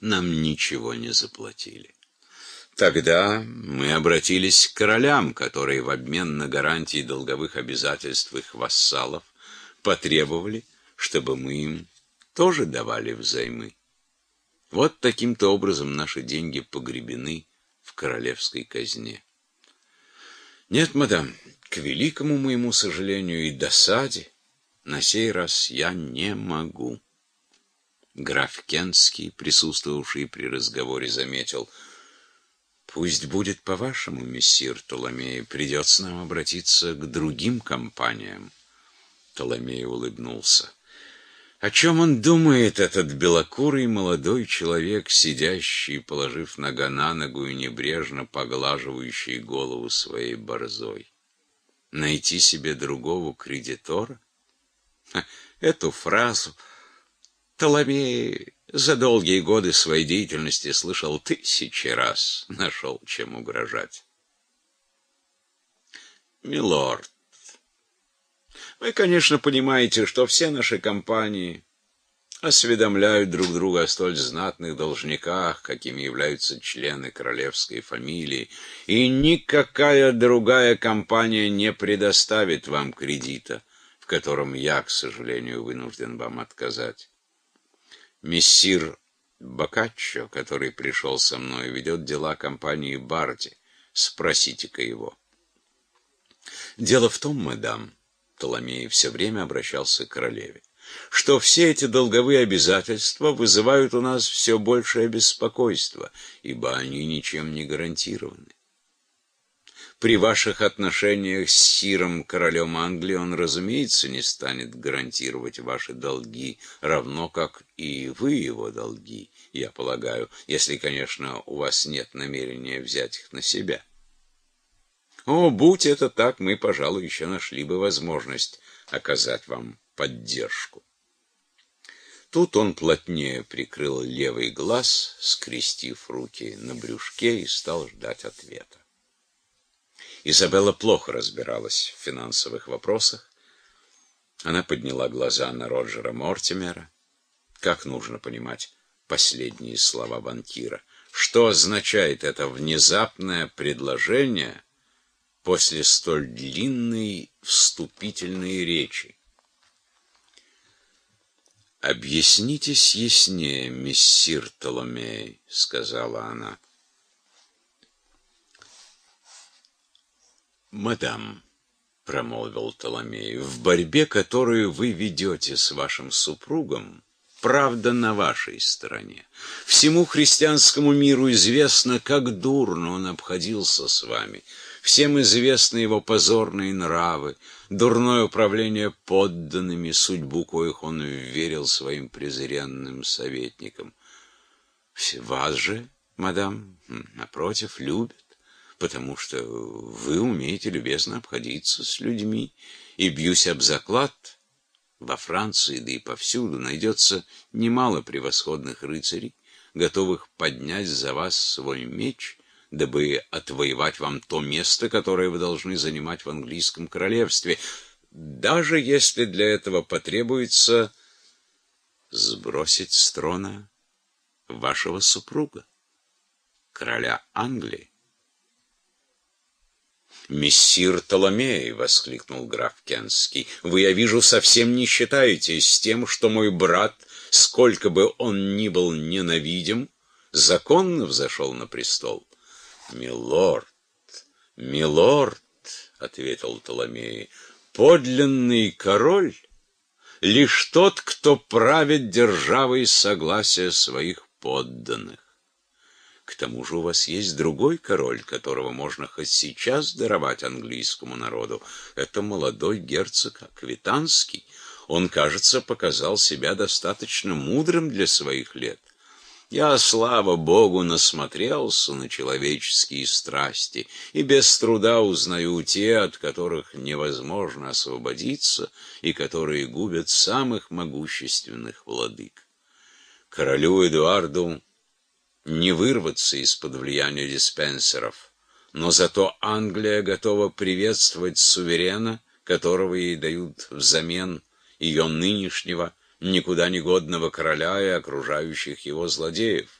нам ничего не заплатили. Тогда мы обратились к королям, которые в обмен на гарантии долговых обязательств их вассалов потребовали, чтобы мы им тоже давали взаймы. Вот таким-то образом наши деньги погребены в королевской казне. Нет, мадам, к великому моему сожалению и досаде, на сей раз я не могу. Граф Кенский, присутствовавший при разговоре, заметил — Пусть будет по-вашему, мессир Толомей, придется нам обратиться к другим компаниям. Толомей улыбнулся. О чем он думает, этот белокурый молодой человек, сидящий, положив нога на ногу и небрежно поглаживающий голову своей борзой? Найти себе другого кредитора? Эту фразу Толомей за долгие годы своей деятельности слышал тысячи раз, нашел чем угрожать. Милорд, вы, конечно, понимаете, что все наши компании осведомляют друг друга о столь знатных должниках, какими являются члены королевской фамилии, и никакая другая компания не предоставит вам кредита, в котором я, к сожалению, вынужден вам отказать. Мессир Бокаччо, который пришел со мной, ведет дела компании Барти. Спросите-ка его. Дело в том, мадам, Толомей все время обращался к королеве, что все эти долговые обязательства вызывают у нас все большее беспокойство, ибо они ничем не гарантированы. При ваших отношениях с Сиром, королем Англии, он, разумеется, не станет гарантировать ваши долги, равно как и вы его долги, я полагаю, если, конечно, у вас нет намерения взять их на себя. О, будь это так, мы, пожалуй, еще нашли бы возможность оказать вам поддержку. Тут он плотнее прикрыл левый глаз, скрестив руки на брюшке и стал ждать ответа. Изабелла плохо разбиралась в финансовых вопросах. Она подняла глаза на Роджера Мортимера. Как нужно понимать последние слова банкира? Что означает это внезапное предложение после столь длинной вступительной речи? «Объяснитесь яснее, мессир Толомей», — сказала она. «Мадам», — промолвил Толомей, — «в борьбе, которую вы ведете с вашим супругом, правда на вашей стороне. Всему христианскому миру известно, как дурно он обходился с вами. Всем известны его позорные нравы, дурное управление подданными, судьбу коих он верил своим презренным советникам. Вас же, мадам, напротив, любят потому что вы умеете любезно обходиться с людьми, и бьюсь об заклад, во Франции, да и повсюду, найдется немало превосходных рыцарей, готовых поднять за вас свой меч, дабы отвоевать вам то место, которое вы должны занимать в английском королевстве, даже если для этого потребуется сбросить с трона вашего супруга, короля Англии. «Мессир Толомей!» — воскликнул граф Кенский. «Вы, я вижу, совсем не считаетесь с тем, что мой брат, сколько бы он ни был ненавидим, законно взошел на престол». «Милорд, милорд!» — ответил Толомей. «Подлинный король — лишь тот, кто правит державой согласия своих подданных. К тому же у вас есть другой король, которого можно хоть сейчас даровать английскому народу. Это молодой герцог Аквитанский. Он, кажется, показал себя достаточно мудрым для своих лет. Я, слава богу, насмотрелся на человеческие страсти и без труда узнаю те, от которых невозможно освободиться и которые губят самых могущественных владык. Королю Эдуарду не вырваться из-под влияния диспенсеров, но зато Англия готова приветствовать суверена, которого ей дают взамен ее нынешнего, никуда не годного короля и окружающих его злодеев.